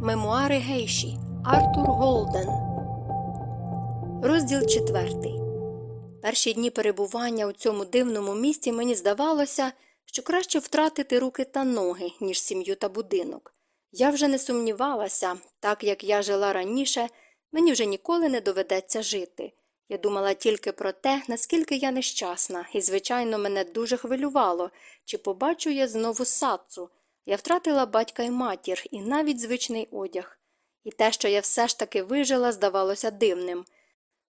Мемуари Гейші Артур Голден. Розділ четвертий. Перші дні перебування у цьому дивному місті мені здавалося, що краще втратити руки та ноги, ніж сім'ю та будинок. Я вже не сумнівалася, так як я жила раніше, мені вже ніколи не доведеться жити. Я думала тільки про те, наскільки я нещасна, і, звичайно, мене дуже хвилювало, чи побачу я знову садцу. Я втратила батька і матір, і навіть звичний одяг. І те, що я все ж таки вижила, здавалося дивним.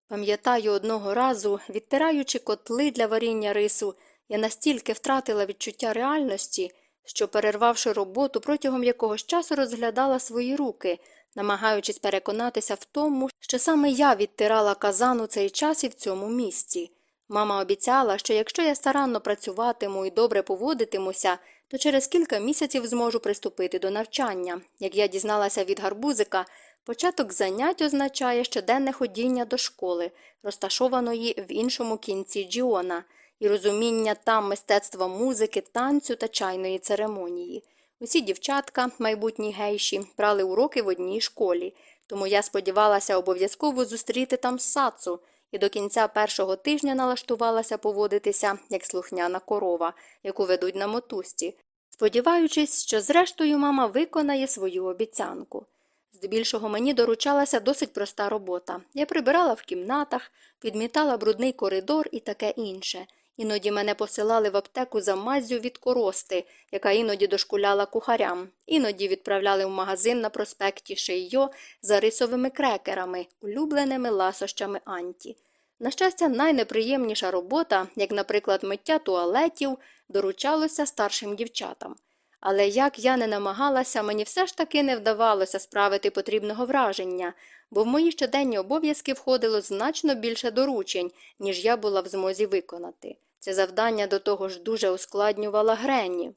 Пам'ятаю, одного разу, відтираючи котли для варіння рису, я настільки втратила відчуття реальності, що, перервавши роботу, протягом якогось часу розглядала свої руки, намагаючись переконатися в тому, що саме я відтирала казан у цей час і в цьому місці. Мама обіцяла, що якщо я старанно працюватиму і добре поводитимуся, то через кілька місяців зможу приступити до навчання. Як я дізналася від гарбузика, початок занять означає щоденне ходіння до школи, розташованої в іншому кінці Джіона, і розуміння там мистецтва музики, танцю та чайної церемонії. Усі дівчатка, майбутні гейші, брали уроки в одній школі, тому я сподівалася обов'язково зустріти там сацу і до кінця першого тижня налаштувалася поводитися як слухняна корова, яку ведуть на мотузці, сподіваючись, що зрештою мама виконає свою обіцянку. Здебільшого мені доручалася досить проста робота. Я прибирала в кімнатах, підмітала брудний коридор і таке інше. Іноді мене посилали в аптеку за маззю від корости, яка іноді дошкуляла кухарям, іноді відправляли в магазин на проспекті Шеййо за рисовими крекерами, улюбленими ласощами Анті. На щастя, найнеприємніша робота, як, наприклад, миття туалетів, доручалося старшим дівчатам. Але як я не намагалася, мені все ж таки не вдавалося справити потрібного враження, бо в мої щоденні обов'язки входило значно більше доручень, ніж я була в змозі виконати. Це завдання до того ж дуже ускладнювала Гренні.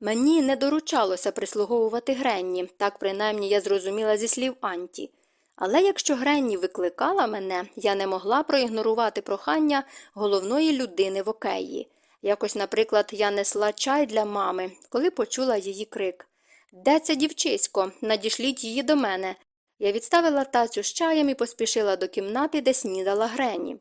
Мені не доручалося прислуговувати Гренні, так принаймні я зрозуміла зі слів Анті. Але якщо Гренні викликала мене, я не могла проігнорувати прохання головної людини в океї. Якось, наприклад, я несла чай для мами, коли почула її крик Де це дівчисько? Надішліть її до мене. Я відставила тацю з чаєм і поспішила до кімнати, де снідала Грені.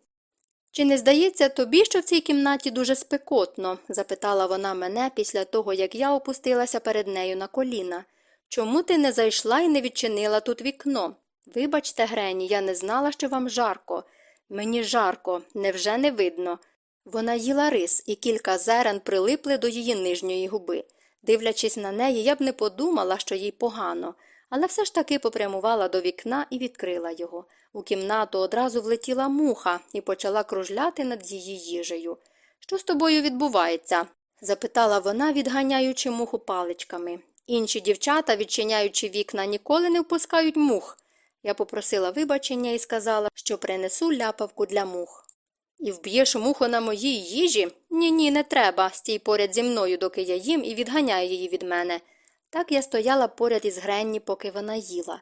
Чи не здається тобі, що в цій кімнаті дуже спекотно? запитала вона мене після того, як я опустилася перед нею на коліна. Чому ти не зайшла і не відчинила тут вікно? Вибачте, Грені, я не знала, що вам жарко. Мені жарко, невже не видно. Вона їла рис, і кілька зерен прилипли до її нижньої губи. Дивлячись на неї, я б не подумала, що їй погано, але все ж таки попрямувала до вікна і відкрила його. У кімнату одразу влетіла муха і почала кружляти над її їжею. Що з тобою відбувається? запитала вона, відганяючи муху паличками. Інші дівчата, відчиняючи вікна, ніколи не впускають мух. Я попросила вибачення і сказала, що принесу ляпавку для мух. І вб'єш муху на моїй їжі? Ні, ні, не треба. Стій поряд зі мною, доки я їм, і відганяй її від мене. Так я стояла поряд із Гренні, поки вона їла,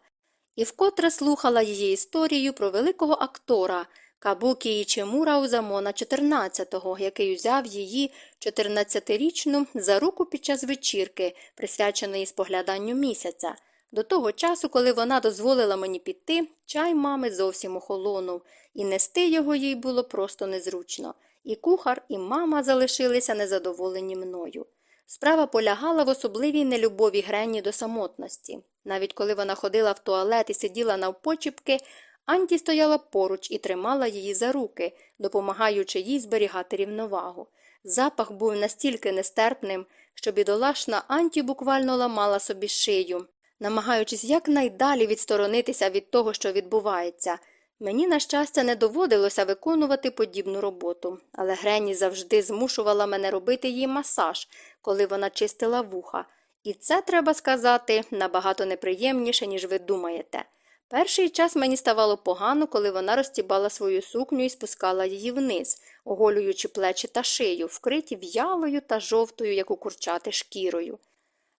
і вкотре слухала її історію про великого актора Кабукі Ічемура Узамона 14-го, який узяв її 14-річну за руку під час вечірки, присвяченої спогляданню місяця. До того часу, коли вона дозволила мені піти, чай мами зовсім охолонув, і нести його їй було просто незручно. І кухар, і мама залишилися незадоволені мною. Справа полягала в особливій нелюбові Гренні до самотності. Навіть коли вона ходила в туалет і сиділа навпочіпки, Анті стояла поруч і тримала її за руки, допомагаючи їй зберігати рівновагу. Запах був настільки нестерпним, що бідолашна Анті буквально ламала собі шию, намагаючись якнайдалі відсторонитися від того, що відбувається. Мені, на щастя, не доводилося виконувати подібну роботу, але Грені завжди змушувала мене робити їй масаж, коли вона чистила вуха. І це, треба сказати, набагато неприємніше, ніж ви думаєте. Перший час мені ставало погано, коли вона розтібала свою сукню і спускала її вниз, оголюючи плечі та шию, вкриті в'ялою та жовтою, як у курчати, шкірою.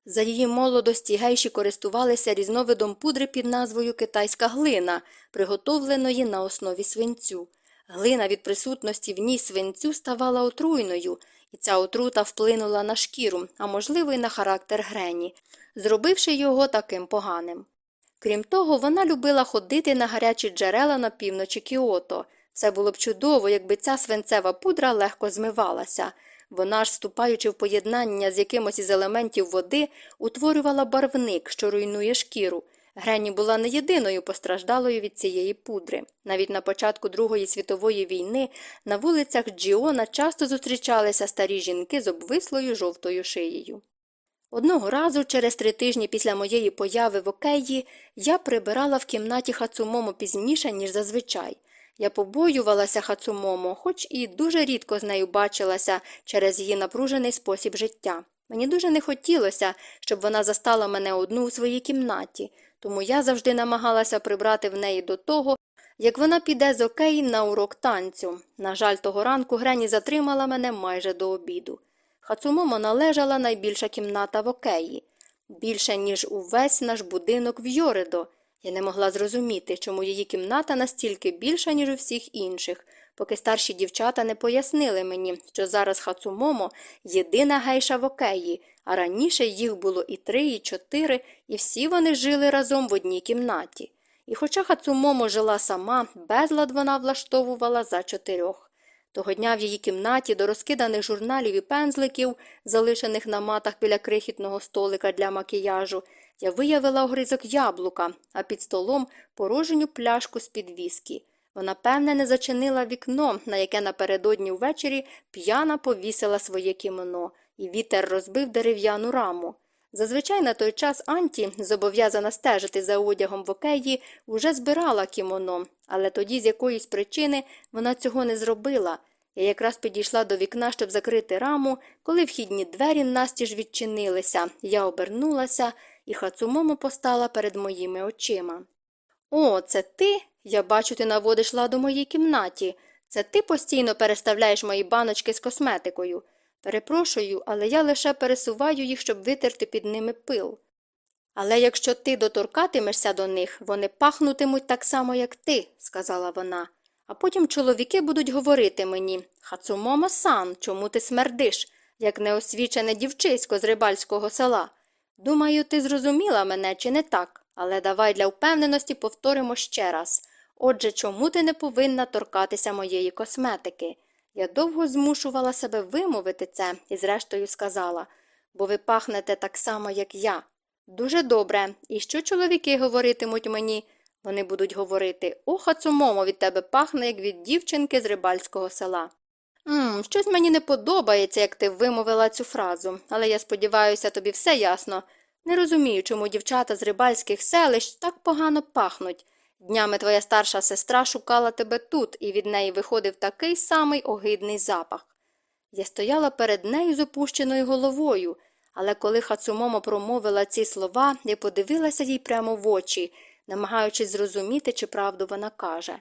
За її молодості гейші користувалися різновидом пудри під назвою китайська глина, приготовленої на основі свинцю. Глина від присутності в ній свинцю ставала отруйною, і ця отрута вплинула на шкіру, а можливо, й на характер Грені, зробивши його таким поганим. Крім того, вона любила ходити на гарячі джерела на півночі Кіото. Все було б чудово, якби ця свинцева пудра легко змивалася. Вона ж, вступаючи в поєднання з якимось із елементів води, утворювала барвник, що руйнує шкіру. Гренні була не єдиною постраждалою від цієї пудри. Навіть на початку Другої світової війни на вулицях Джіона часто зустрічалися старі жінки з обвислою жовтою шиєю. Одного разу, через три тижні після моєї появи в океї, я прибирала в кімнаті Хацумомо пізніше, ніж зазвичай. Я побоювалася Хацумомо, хоч і дуже рідко з нею бачилася через її напружений спосіб життя. Мені дуже не хотілося, щоб вона застала мене одну у своїй кімнаті, тому я завжди намагалася прибрати в неї до того, як вона піде з океї на урок танцю. На жаль, того ранку Грені затримала мене майже до обіду. Хацумомо належала найбільша кімната в океї, більше, ніж увесь наш будинок в Йоридо. Я не могла зрозуміти, чому її кімната настільки більша, ніж у всіх інших, поки старші дівчата не пояснили мені, що зараз Хацумомо єдина гейша в океї, а раніше їх було і три, і чотири, і всі вони жили разом в одній кімнаті. І хоча Хацумомо жила сама, безлад вона влаштовувала за чотирьох. Того дня в її кімнаті до розкиданих журналів і пензликів, залишених на матах біля крихітного столика для макіяжу, я виявила огризок яблука, а під столом порожню пляшку з-під віскі. Вона, певне, не зачинила вікно, на яке напередодні ввечері п'яна повісила своє кімоно, і вітер розбив дерев'яну раму. Зазвичай на той час Анті, зобов'язана стежити за одягом в океї, уже збирала кімоно, але тоді з якоїсь причини вона цього не зробила. Я якраз підійшла до вікна, щоб закрити раму, коли вхідні двері настіж відчинилися. Я обернулася, і Хацумомо постала перед моїми очима. О, це ти? Я бачу, ти наводиш ладу моїй кімнаті. Це ти постійно переставляєш мої баночки з косметикою. Перепрошую, але я лише пересуваю їх, щоб витерти під ними пил. Але якщо ти доторкатимешся до них, вони пахнутимуть так само, як ти, сказала вона. А потім чоловіки будуть говорити мені Хацумомо сан, чому ти смердиш, як неосвічене дівчисько з рибальського села. Думаю, ти зрозуміла мене чи не так, але давай для впевненості повторимо ще раз. Отже, чому ти не повинна торкатися моєї косметики? Я довго змушувала себе вимовити це і, зрештою, сказала бо ви пахнете так само, як я. Дуже добре. І що чоловіки говоритимуть мені? Вони будуть говорити О, Хацумомо, від тебе пахне, як від дівчинки з рибальського села. «Ммм, Щось мені не подобається, як ти вимовила цю фразу, але я сподіваюся, тобі все ясно. Не розумію, чому дівчата з рибальських селищ так погано пахнуть. Днями твоя старша сестра шукала тебе тут, і від неї виходив такий самий огидний запах. Я стояла перед нею з опущеною головою, але коли Хацумомо промовила ці слова, я подивилася їй прямо в очі, намагаючись зрозуміти, чи правду вона каже.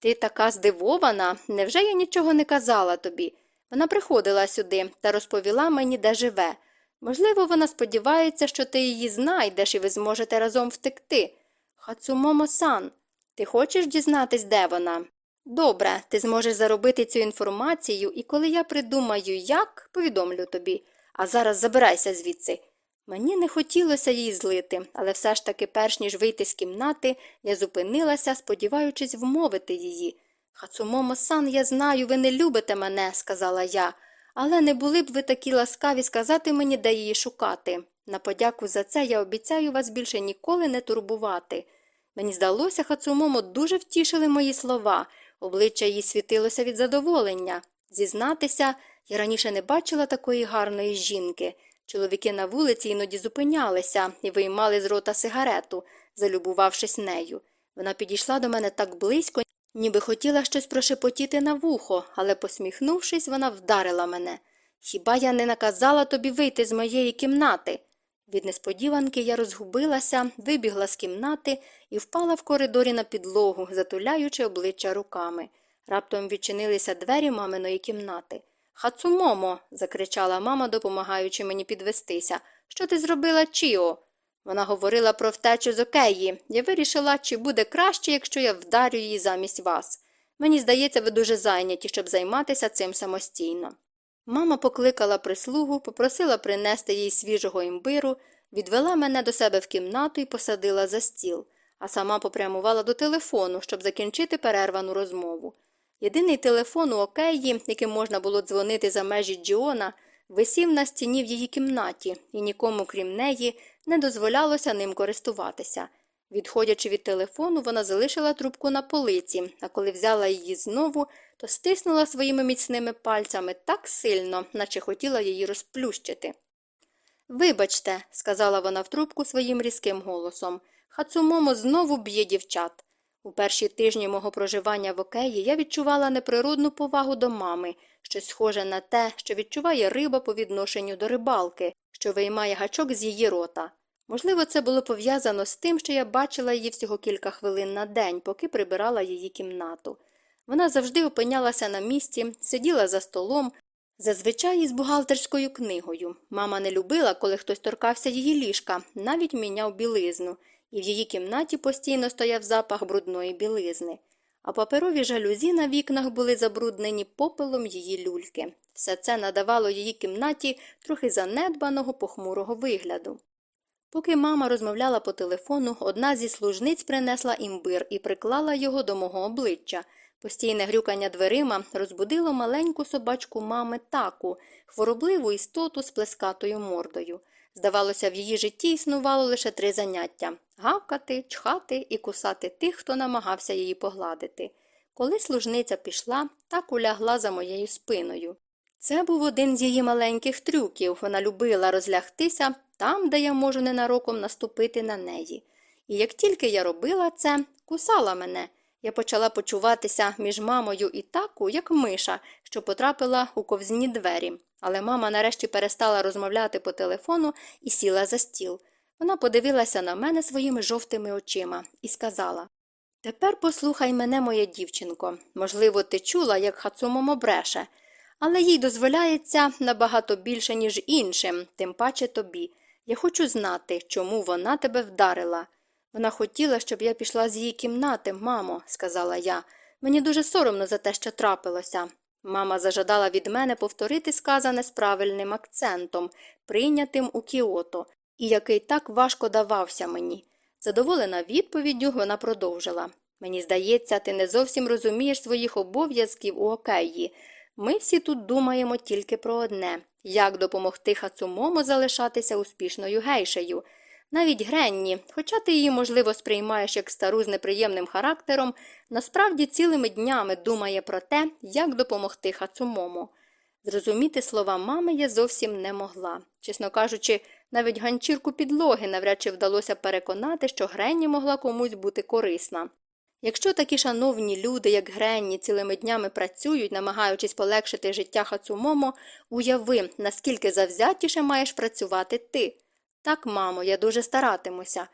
Ти така здивована, невже я нічого не казала тобі? Вона приходила сюди та розповіла мені, де живе. Можливо, вона сподівається, що ти її знайдеш і ви зможете разом втекти. Хацумомо сан, ти хочеш дізнатись, де вона? Добре, ти зможеш заробити цю інформацію, і коли я придумаю, як, повідомлю тобі. А зараз забирайся звідси. Мені не хотілося її злити, але все ж таки, перш ніж вийти з кімнати, я зупинилася, сподіваючись вмовити її. Хацумомо сан, я знаю, ви не любите мене, сказала я, але не були б ви такі ласкаві сказати мені, де її шукати. На подяку за це я обіцяю вас більше ніколи не турбувати. Мені здалося, Хацумомо дуже втішили мої слова, обличчя її світилося від задоволення. Зізнатися, я раніше не бачила такої гарної жінки. Чоловіки на вулиці іноді зупинялися і виймали з рота сигарету, залюбувавшись нею. Вона підійшла до мене так близько, ніби хотіла щось прошепотіти на вухо, але, посміхнувшись, вона вдарила мене. Хіба я не наказала тобі вийти з моєї кімнати? Від несподіванки я розгубилася, вибігла з кімнати і впала в коридорі на підлогу, затуляючи обличчя руками. Раптом відчинилися двері маминої кімнати. Хацумомо. закричала мама, допомагаючи мені підвестися. Що ти зробила, Чіо? Вона говорила про втечу з океї. Я вирішила, чи буде краще, якщо я вдарю її замість вас. Мені здається, ви дуже зайняті, щоб займатися цим самостійно. Мама покликала прислугу, попросила принести їй свіжого імбиру, відвела мене до себе в кімнату і посадила за стіл. а сама попрямувала до телефону, щоб закінчити перервану розмову. Єдиний телефон у Океї, яким можна було дзвонити за межі Джіона, висів на стіні в її кімнаті, і нікому, крім неї, не дозволялося ним користуватися. Відходячи від телефону, вона залишила трубку на полиці, а коли взяла її знову, то стиснула своїми міцними пальцями так сильно, наче хотіла її розплющити. Вибачте, сказала вона в трубку своїм різким голосом, Хацумомо знову б'є дівчат. У перші тижні мого проживання в океї я відчувала неприродну повагу до мами, щось схоже на те, що відчуває риба по відношенню до рибалки, що виймає гачок з її рота. Можливо, це було пов'язано з тим, що я бачила її всього кілька хвилин на день, поки прибирала її кімнату. Вона завжди опинялася на місці, сиділа за столом, зазвичай із бухгалтерською книгою. Мама не любила, коли хтось торкався її ліжка, навіть міняв білизну, і в її кімнаті постійно стояв запах брудної білизни. А паперові жалюзі на вікнах були забруднені попелом її люльки. Все це надавало її кімнаті трохи занедбаного похмурого вигляду. Поки мама розмовляла по телефону, одна зі служниць принесла імбир і приклала його до мого обличчя. Постійне грюкання дверима розбудило маленьку собачку мами таку, хворобливу істоту з плескатою мордою. Здавалося, в її житті існувало лише три заняття гавкати, чхати і кусати тих, хто намагався її погладити. Коли служниця пішла, так улягла за моєю спиною. Це був один з її маленьких трюків. Вона любила розлягтися там, де я можу ненароком наступити на неї. І як тільки я робила це, кусала мене. Я почала почуватися між мамою і таку, як миша, що потрапила у ковзні двері. Але мама нарешті перестала розмовляти по телефону і сіла за стіл. Вона подивилася на мене своїми жовтими очима і сказала Тепер послухай мене, моя дівчинко. Можливо, ти чула, як Хацумомо бреше, але їй дозволяється набагато більше, ніж іншим, тим паче тобі. Я хочу знати, чому вона тебе вдарила. Вона хотіла, щоб я пішла з її кімнати, мамо, сказала я. Мені дуже соромно за те, що трапилося. Мама зажадала від мене повторити сказане з правильним акцентом, прийнятим у Кіото, і який так важко давався мені. Задоволена відповіддю, вона продовжила Мені здається, ти не зовсім розумієш своїх обов'язків у океї. Ми всі тут думаємо тільки про одне як допомогти Хацумомо залишатися успішною гейшею. Навіть Гренні, хоча ти її, можливо, сприймаєш як стару з неприємним характером, насправді цілими днями думає про те, як допомогти Хацумомо. Зрозуміти слова мами я зовсім не могла. Чесно кажучи, навіть ганчірку підлоги навряд чи вдалося переконати, що Гренні могла комусь бути корисна. Якщо такі шановні люди, як Гренні, цілими днями працюють, намагаючись полегшити життя Хацумомо, уяви, наскільки завзятіше маєш працювати ти. Так, мамо, я дуже старатимуся.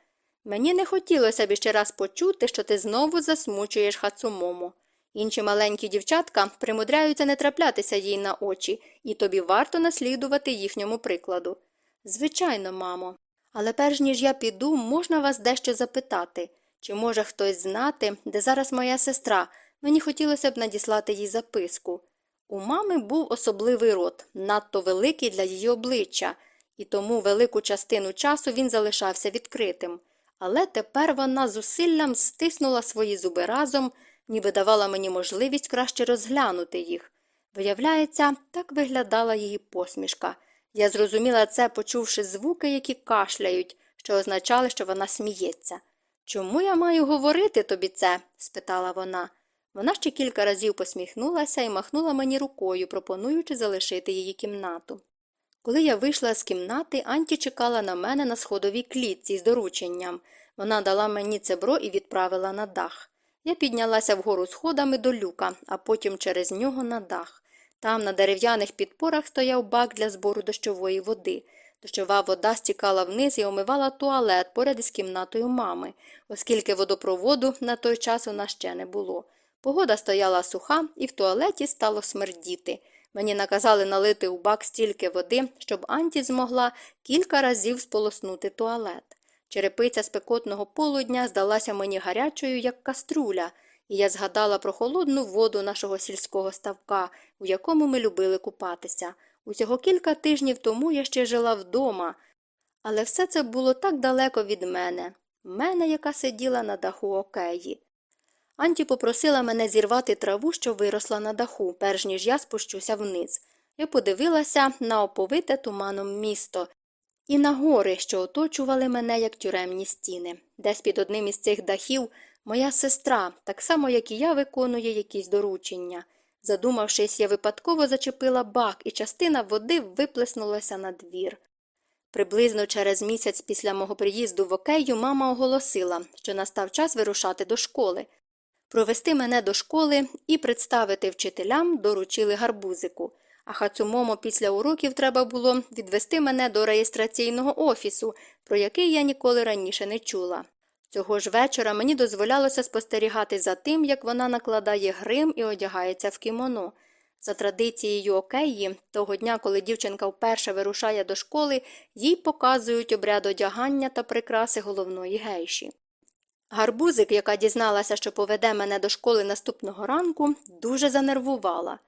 Мені не хотілося б ще раз почути, що ти знову засмучуєш Хацумомо. Інші маленькі дівчатка примудряються не траплятися їй на очі, і тобі варто наслідувати їхньому прикладу. Звичайно, мамо. Але перш ніж я піду, можна вас дещо запитати. Чи може хтось знати, де зараз моя сестра? Мені хотілося б надіслати їй записку. У мами був особливий рот, надто великий для її обличчя, і тому велику частину часу він залишався відкритим. Але тепер вона зусиллям стиснула свої зуби разом, ніби давала мені можливість краще розглянути їх. Виявляється, так виглядала її посмішка. Я зрозуміла це, почувши звуки, які кашляють, що означали, що вона сміється. Чому я маю говорити тобі це? спитала вона. Вона ще кілька разів посміхнулася і махнула мені рукою, пропонуючи залишити її кімнату. Коли я вийшла з кімнати, Анті чекала на мене на сходовій клітці з дорученням. Вона дала мені цебро і відправила на дах. Я піднялася вгору сходами до люка, а потім через нього на дах. Там на дерев'яних підпорах стояв бак для збору дощової води. Дощова вода стікала вниз і омивала туалет поряд із кімнатою мами, оскільки водопроводу на той час у нас ще не було. Погода стояла суха, і в туалеті стало смердіти. Мені наказали налити у бак стільки води, щоб Анті змогла кілька разів сполоснути туалет. Черепиця спекотного полудня здалася мені гарячою, як каструля, і я згадала про холодну воду нашого сільського ставка, у якому ми любили купатися. Усього кілька тижнів тому я ще жила вдома, але все це було так далеко від мене. мене, яка сиділа на даху океї. Анті попросила мене зірвати траву, що виросла на даху, перш ніж я спущуся вниз. Я подивилася на оповите туманом місто і на гори, що оточували мене, як тюремні стіни. Десь під одним із цих дахів моя сестра, так само, як і я, виконує якісь доручення. Задумавшись, я випадково зачепила бак, і частина води виплеснулася на двір. Приблизно через місяць після мого приїзду в Окею мама оголосила, що настав час вирушати до школи. Провести мене до школи і представити вчителям доручили гарбузику, а хацумомо після уроків треба було відвести мене до реєстраційного офісу, про який я ніколи раніше не чула. Цього ж вечора мені дозволялося спостерігати за тим, як вона накладає грим і одягається в кімоно. За традицією океї, того дня, коли дівчинка вперше вирушає до школи, їй показують обряд одягання та прикраси головної гейші. Гарбузик, яка дізналася, що поведе мене до школи наступного ранку, дуже занервувала.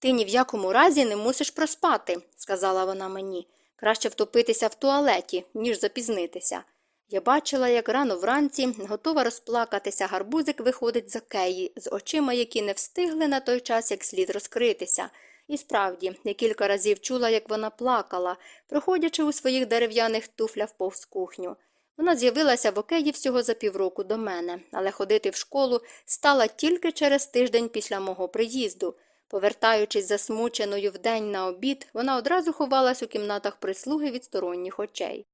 Ти ні в якому разі не мусиш проспати, сказала вона мені. Краще втопитися в туалеті, ніж запізнитися. Я бачила, як рано вранці, готова розплакатися, гарбузик виходить з океї, з очима, які не встигли на той час як слід розкритися. І справді, я кілька разів чула, як вона плакала, проходячи у своїх дерев'яних туфлях повз кухню. Вона з'явилася в океї всього за півроку до мене, але ходити в школу стала тільки через тиждень після мого приїзду. Повертаючись засмученою вдень на обід, вона одразу ховалась у кімнатах прислуги від сторонніх очей.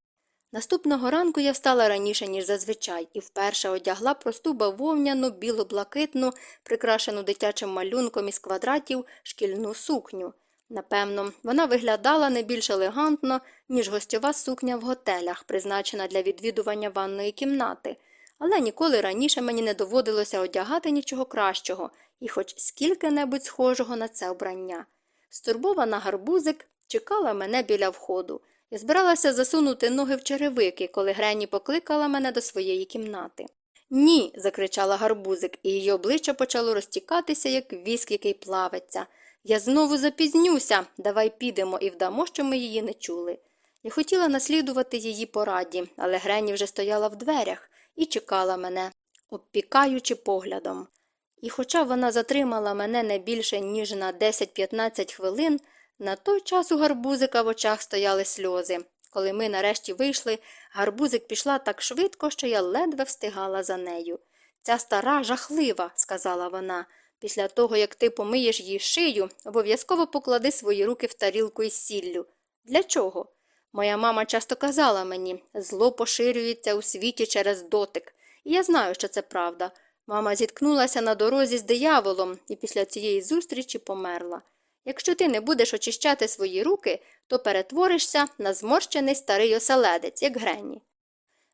Наступного ранку я встала раніше, ніж зазвичай, і вперше одягла просту бавовняну, біло-блакитну, прикрашену дитячим малюнком із квадратів шкільну сукню. Напевно, вона виглядала не більш елегантно, ніж гостьова сукня в готелях, призначена для відвідування ванної кімнати, але ніколи раніше мені не доводилося одягати нічого кращого і хоч скільки-небудь схожого на це обрання. Стурбована гарбузик чекала мене біля входу. Я збиралася засунути ноги в черевики, коли Грені покликала мене до своєї кімнати. Ні. закричала гарбузик, і її обличчя почало розтікатися, як віск, який плавиться. Я знову запізнюся. Давай підемо і вдамо, що ми її не чули. Я хотіла наслідувати її пораді, але Грені вже стояла в дверях і чекала мене, обпікаючи поглядом. І хоча вона затримала мене не більше, ніж на 10-15 хвилин, на той час у гарбузика в очах стояли сльози. Коли ми нарешті вийшли, гарбузик пішла так швидко, що я ледве встигала за нею. Ця стара жахлива, сказала вона. Після того, як ти помиєш їй шию, обов'язково поклади свої руки в тарілку із сіллю. Для чого? Моя мама часто казала мені зло поширюється у світі через дотик, і я знаю, що це правда. Мама зіткнулася на дорозі з дияволом і після цієї зустрічі померла. Якщо ти не будеш очищати свої руки, то перетворишся на зморщений старий оселедець, як Гренні.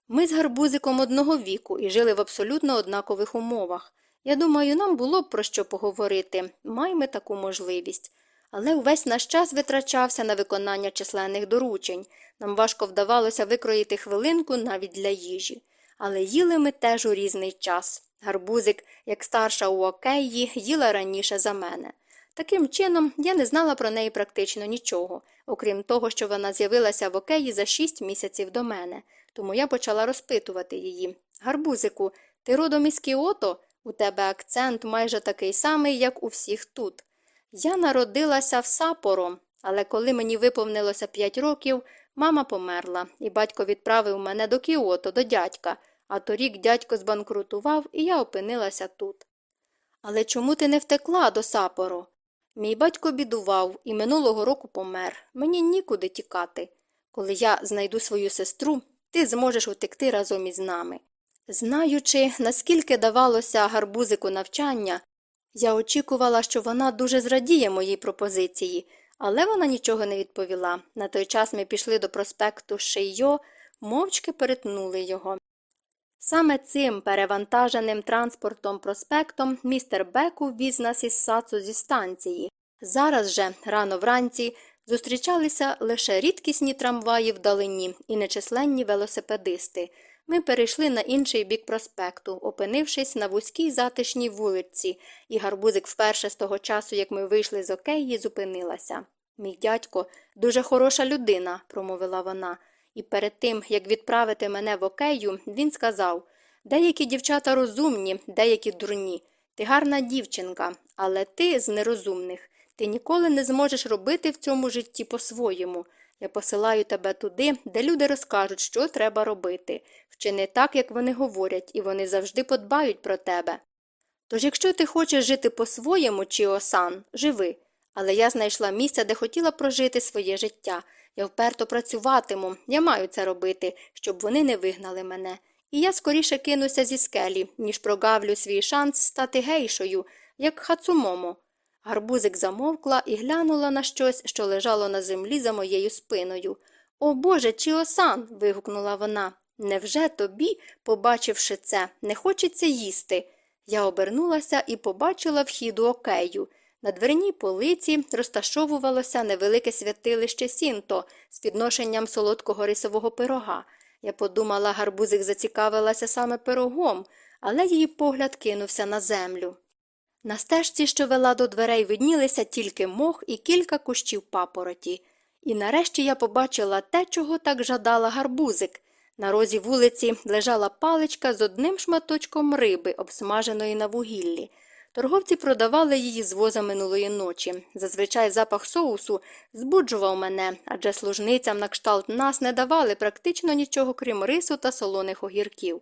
Ми з гарбузиком одного віку і жили в абсолютно однакових умовах. Я думаю, нам було б про що поговорити, маємо таку можливість. Але увесь наш час витрачався на виконання численних доручень. Нам важко вдавалося викроїти хвилинку навіть для їжі. Але їли ми теж у різний час. Гарбузик, як старша у океї, їла раніше за мене. Таким чином, я не знала про неї практично нічого, окрім того, що вона з'явилася в океї за шість місяців до мене, тому я почала розпитувати її. Гарбузику, ти родом із Кіото? У тебе акцент майже такий самий, як у всіх тут. Я народилася в Сапоро, але коли мені виповнилося п'ять років, мама померла, і батько відправив мене до Кіото, до дядька, а торік дядько збанкрутував, і я опинилася тут. Але чому ти не втекла до Сапоро? Мій батько бідував і минулого року помер. Мені нікуди тікати. Коли я знайду свою сестру, ти зможеш утекти разом із нами. Знаючи, наскільки давалося гарбузику навчання, я очікувала, що вона дуже зрадіє моїй пропозиції, але вона нічого не відповіла. На той час ми пішли до проспекту Шеййо, мовчки перетнули його. Саме цим перевантаженим транспортом проспектом містер Беку віз нас із сацу зі станції. Зараз же, рано вранці, зустрічалися лише рідкісні трамваї вдалині і нечисленні велосипедисти. Ми перейшли на інший бік проспекту, опинившись на вузькій затишній вулиці, і гарбузик вперше з того часу, як ми вийшли з океї, зупинилася. Мій дядько дуже хороша людина, промовила вона, І перед тим, як відправити мене в окею, він сказав деякі дівчата розумні, деякі дурні. Ти гарна дівчинка, але ти з нерозумних. Ти ніколи не зможеш робити в цьому житті по-своєму. Я посилаю тебе туди, де люди розкажуть, що треба робити. Вчини так, як вони говорять, і вони завжди подбають про тебе. Тож, якщо ти хочеш жити по-своєму, чи осан, живи. Але я знайшла місце, де хотіла прожити своє життя. Я вперто працюватиму, я маю це робити, щоб вони не вигнали мене. І я скоріше кинуся зі скелі, ніж прогавлю свій шанс стати гейшою, як хацумомо. Гарбузик замовкла і глянула на щось, що лежало на землі за моєю спиною. О Боже, Чіосан. вигукнула вона. Невже тобі, побачивши це, не хочеться їсти? Я обернулася і побачила вхід у окею. На дверній полиці розташовувалося невелике святилище Сінто з підношенням солодкого рисового пирога. Я подумала, гарбузик зацікавилася саме пирогом, але її погляд кинувся на землю. На стежці, що вела до дверей, виднілися тільки мох і кілька кущів папороті. І нарешті я побачила те, чого так жадала гарбузик. На розі вулиці лежала паличка з одним шматочком риби, обсмаженої на вугіллі. Торговці продавали її з воза минулої ночі. Зазвичай запах соусу збуджував мене, адже служницям на кшталт нас не давали практично нічого, крім рису та солоних огірків.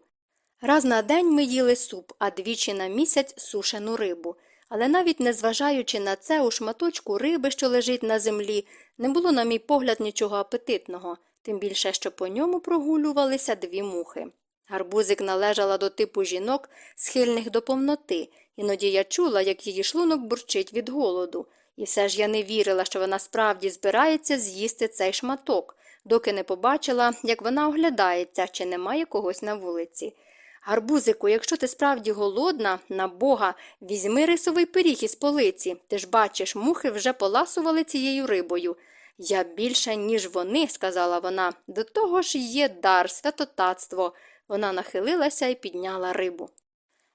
Раз на день ми їли суп, а двічі на місяць сушену рибу. Але навіть незважаючи на це, у шматочку риби, що лежить на землі, не було, на мій погляд, нічого апетитного, тим більше, що по ньому прогулювалися дві мухи. Гарбузик належала до типу жінок, схильних до повноти, іноді я чула, як її шлунок бурчить від голоду, і все ж я не вірила, що вона справді збирається з'їсти цей шматок, доки не побачила, як вона оглядається, чи немає когось на вулиці. Гарбузику, якщо ти справді голодна, на бога, візьми рисовий пиріг із полиці. Ти ж бачиш, мухи вже поласували цією рибою. Я більше, ніж вони, сказала вона, до того ж є дар, святотатство. Вона нахилилася і підняла рибу.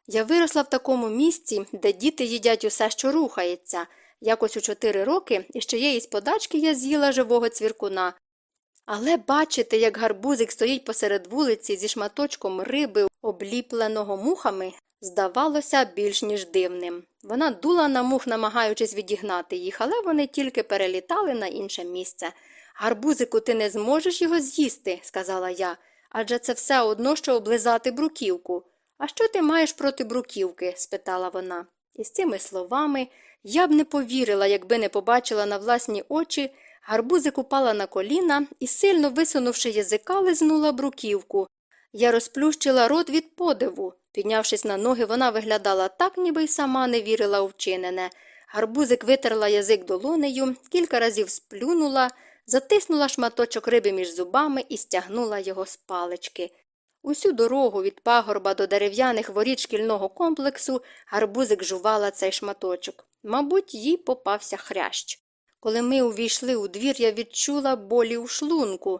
Я виросла в такому місці, де діти їдять усе, що рухається. Якось у чотири роки із чиєїсь подачки я з'їла живого цвіркуна. Але бачити, як гарбузик стоїть посеред вулиці зі шматочком риби, обліпленого мухами, здавалося більш ніж дивним. Вона дула на мух, намагаючись відігнати їх, але вони тільки перелітали на інше місце. Гарбузику, ти не зможеш його з'їсти, сказала я, адже це все одно, що облизати бруківку. А що ти маєш проти бруківки? спитала вона. І з цими словами я б не повірила, якби не побачила на власні очі. Гарбузик упала на коліна і, сильно висунувши язика, лизнула бруківку. Я розплющила рот від подиву. Піднявшись на ноги, вона виглядала так, ніби й сама не вірила у вчинене. Гарбузик витерла язик долонею, кілька разів сплюнула, затиснула шматочок риби між зубами і стягнула його з палички. Усю дорогу від пагорба до дерев'яних воріт шкільного комплексу гарбузик жувала цей шматочок. Мабуть, їй попався хрящ. Коли ми увійшли у двір, я відчула болі у шлунку.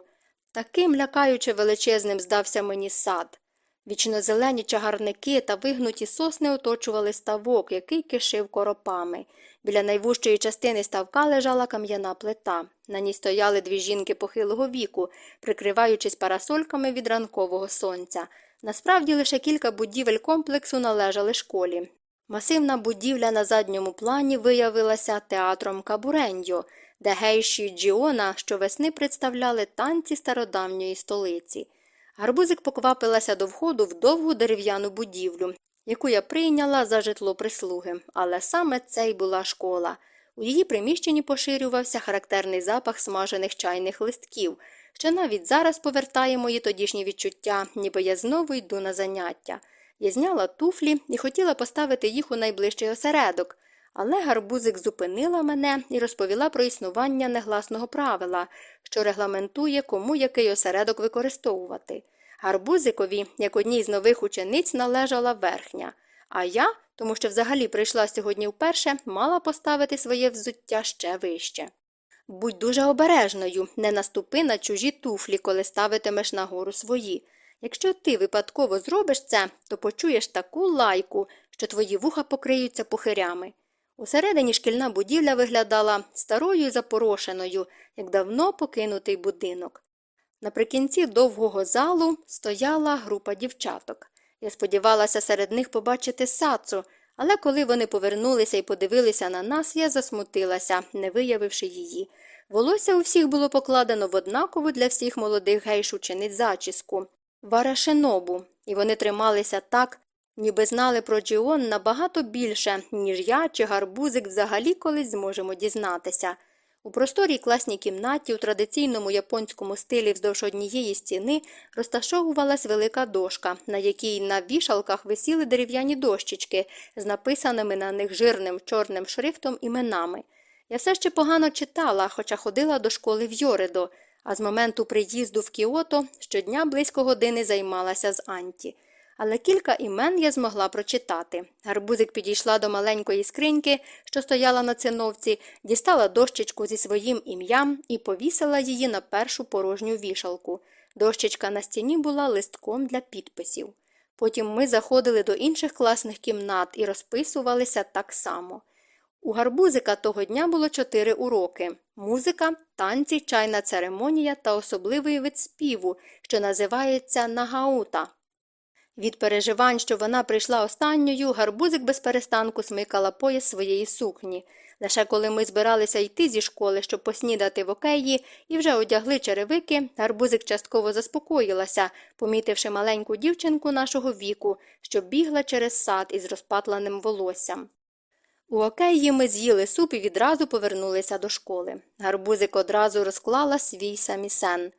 Таким лякаюче величезним здався мені сад. Вічнозелені чагарники та вигнуті сосни оточували ставок, який кишив коропами. Біля найвужчої частини ставка лежала кам'яна плита. На ній стояли дві жінки похилого віку, прикриваючись парасольками від ранкового сонця. Насправді лише кілька будівель комплексу належали школі. Масивна будівля на задньому плані виявилася театром Кабуреньо, де гейші Джіона щовесни представляли танці стародавньої столиці. Гарбузик поквапилася до входу в довгу дерев'яну будівлю, яку я прийняла за житло прислуги, але саме це й була школа. У її приміщенні поширювався характерний запах смажених чайних листків, що навіть зараз повертає мої тодішні відчуття, ніби я знову йду на заняття. Я зняла туфлі і хотіла поставити їх у найближчий осередок, але гарбузик зупинила мене і розповіла про існування негласного правила, що регламентує, кому який осередок використовувати. Гарбузикові, як одній з нових учениць, належала верхня, а я, тому що взагалі прийшла сьогодні вперше, мала поставити своє взуття ще вище. Будь дуже обережною, не наступи на чужі туфлі, коли ставитимеш нагору свої. Якщо ти випадково зробиш це, то почуєш таку лайку, що твої вуха покриються пухирями. Усередині шкільна будівля виглядала старою і запорошеною, як давно покинутий будинок. Наприкінці довгого залу стояла група дівчаток. Я сподівалася серед них побачити сацу, але коли вони повернулися і подивилися на нас, я засмутилася, не виявивши її. Волосся у всіх було покладено в однакову для всіх молодих гейш учениць зачіску варашинобу, і вони трималися так, ніби знали про Джіон набагато більше, ніж я чи гарбузик взагалі колись зможемо дізнатися. У просторій класній кімнаті у традиційному японському стилі вздовж однієї стіни розташовувалась велика дошка, на якій на вішалках висіли дерев'яні дощечки з написаними на них жирним чорним шрифтом іменами. Я все ще погано читала, хоча ходила до школи в Йоридо, а з моменту приїзду в Кіото щодня близько години займалася з Анті. Але кілька імен я змогла прочитати. Гарбузик підійшла до маленької скриньки, що стояла на циновці, дістала дощечку зі своїм ім'ям і повісила її на першу порожню вішалку. Дощечка на стіні була листком для підписів. Потім ми заходили до інших класних кімнат і розписувалися так само. У гарбузика того дня було чотири уроки музика, танці, чайна церемонія та особливий вид співу, що називається нагаута. Від переживань, що вона прийшла останньою, гарбузик без перестанку смикала пояс своєї сукні. Лише коли ми збиралися йти зі школи, щоб поснідати в океї, і вже одягли черевики, гарбузик частково заспокоїлася, помітивши маленьку дівчинку нашого віку, що бігла через сад із розпатланим волоссям. У океї ми з'їли суп і відразу повернулися до школи. Гарбузик одразу розклала свій самісен.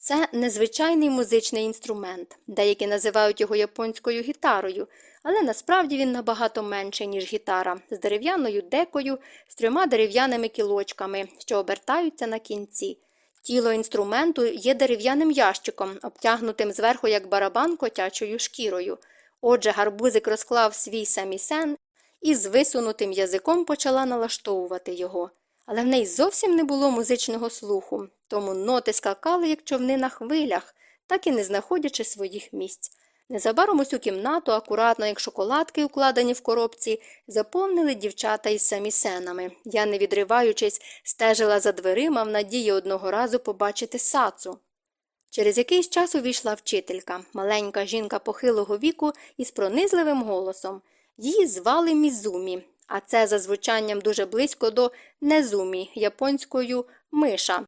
Це незвичайний музичний інструмент, деякі називають його японською гітарою, але насправді він набагато менший, ніж гітара, з дерев'яною декою, з трьома дерев'яними кілочками, що обертаються на кінці. Тіло інструменту є дерев'яним ящиком, обтягнутим зверху як барабан котячою шкірою. Отже, гарбузик розклав свій самісен і з висунутим язиком почала налаштовувати його. Але в неї зовсім не було музичного слуху, тому ноти скакали, як човни на хвилях, так і не знаходячи своїх місць. Незабаром усю кімнату, акуратно, як шоколадки, укладені в коробці, заповнили дівчата із самісенами. Я, не відриваючись, стежила за дверима в надії одного разу побачити сацу. Через якийсь час увійшла вчителька, маленька жінка похилого віку із пронизливим голосом. Її звали Мізумі, а це за звучанням дуже близько до Незумі, японською миша.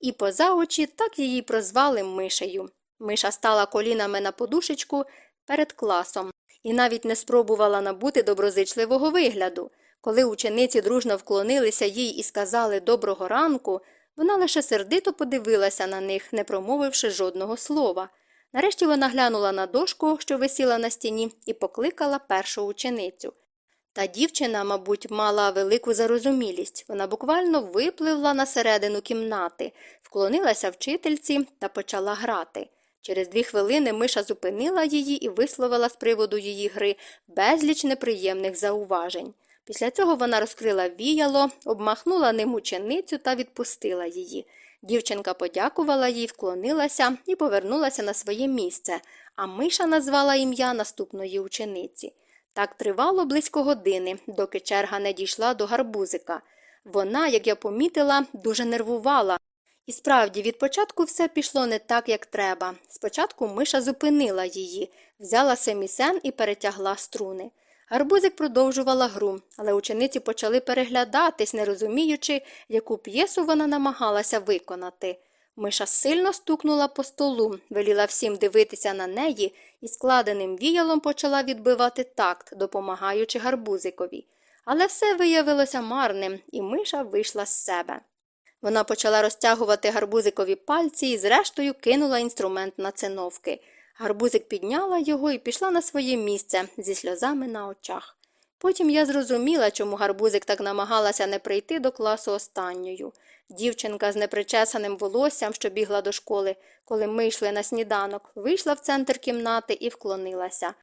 І поза очі так її прозвали мишею. Миша стала колінами на подушечку перед класом і навіть не спробувала набути доброзичливого вигляду. Коли учениці дружно вклонилися їй і сказали доброго ранку, вона лише сердито подивилася на них, не промовивши жодного слова. Нарешті вона глянула на дошку, що висіла на стіні, і покликала першу ученицю. Та дівчина, мабуть, мала велику зарозумілість. Вона буквально випливла на середину кімнати, вклонилася вчительці та почала грати. Через дві хвилини миша зупинила її і висловила з приводу її гри безліч неприємних зауважень. Після цього вона розкрила віяло, обмахнула ним ученицю та відпустила її. Дівчинка подякувала їй, вклонилася і повернулася на своє місце, а миша назвала ім'я наступної учениці. Так тривало близько години, доки черга не дійшла до гарбузика. Вона, як я помітила, дуже нервувала. І справді, від початку все пішло не так, як треба. Спочатку миша зупинила її, взяла семісен і перетягла струни. Гарбузик продовжувала гру, але учениці почали переглядатись, не розуміючи, яку п'єсу вона намагалася виконати. Миша сильно стукнула по столу, веліла всім дивитися на неї і складеним віялом почала відбивати такт, допомагаючи гарбузикові. Але все виявилося марним, і миша вийшла з себе. Вона почала розтягувати гарбузикові пальці і, зрештою, кинула інструмент на циновки. Гарбузик підняла його і пішла на своє місце зі сльозами на очах. Потім я зрозуміла, чому гарбузик так намагалася не прийти до класу останньою. Дівчинка з непричесаним волоссям, що бігла до школи, коли ми йшли на сніданок, вийшла в центр кімнати і вклонилася.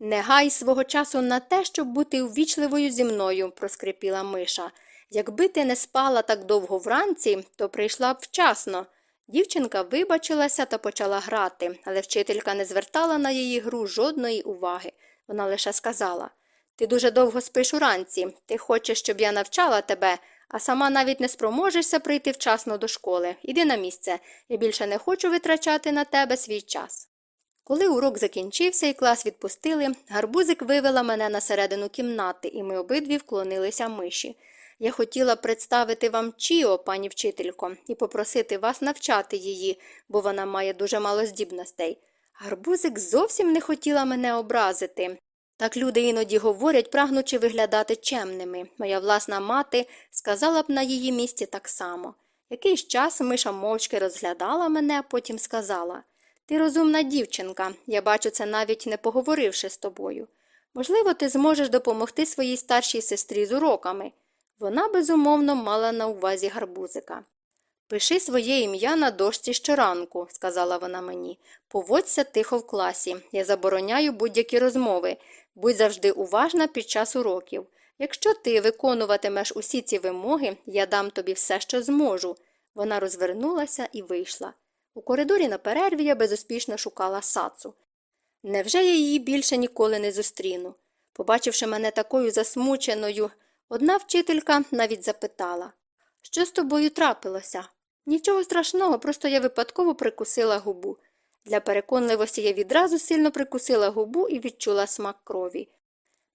Не гай свого часу на те, щоб бути увічливою зі мною, проскрипіла миша. Якби ти не спала так довго вранці, то прийшла б вчасно. Дівчинка вибачилася та почала грати, але вчителька не звертала на її гру жодної уваги. Вона лише сказала Ти дуже довго спиш уранці, ти хочеш, щоб я навчала тебе, а сама навіть не спроможешся прийти вчасно до школи. Іди на місце, я більше не хочу витрачати на тебе свій час. Коли урок закінчився і клас відпустили, гарбузик вивела мене на середину кімнати, і ми обидві вклонилися миші. Я хотіла представити вам Чіо, пані вчителько, і попросити вас навчати її, бо вона має дуже мало здібностей. Гарбузик зовсім не хотіла мене образити. Так люди іноді говорять, прагнучи виглядати чемними. Моя власна мати сказала б на її місці так само. Якийсь час миша мовчки розглядала мене, потім сказала Ти розумна дівчинка, я бачу це навіть не поговоривши з тобою. Можливо, ти зможеш допомогти своїй старшій сестрі з уроками. Вона безумовно мала на увазі гарбузика. Пиши своє ім'я на дошці щоранку, сказала вона мені. Поводься тихо в класі. Я забороняю будь-які розмови. Будь завжди уважна під час уроків. Якщо ти виконуватимеш усі ці вимоги, я дам тобі все, що зможу. Вона розвернулася і вийшла. У коридорі на перерві я безуспішно шукала сацу. Невже я її більше ніколи не зустріну? Побачивши мене такою засмученою, одна вчителька навіть запитала Що з тобою трапилося? Нічого страшного, просто я випадково прикусила губу. Для переконливості я відразу сильно прикусила губу і відчула смак крові.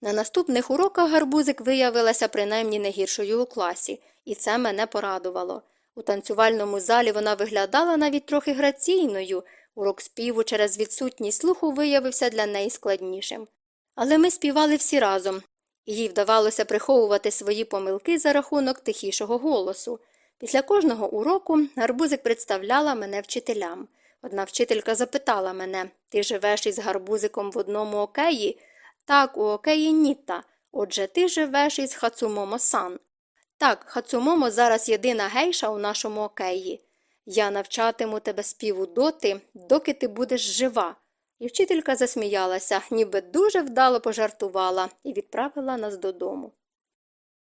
На наступних уроках гарбузик виявилася принаймні не гіршою у класі, і це мене порадувало. У танцювальному залі вона виглядала навіть трохи граційною, урок співу через відсутність слуху виявився для неї складнішим. Але ми співали всі разом, і їй вдавалося приховувати свої помилки за рахунок тихішого голосу. Після кожного уроку гарбузик представляла мене вчителям. Одна вчителька запитала мене Ти живеш із гарбузиком в одному океї? Так, у океї Ніта. Отже, ти живеш із Хацумомо сан. Так, Хацумомо зараз єдина гейша у нашому океї. Я навчатиму тебе співу доти, доки ти будеш жива. І вчителька засміялася, ніби дуже вдало пожартувала і відправила нас додому.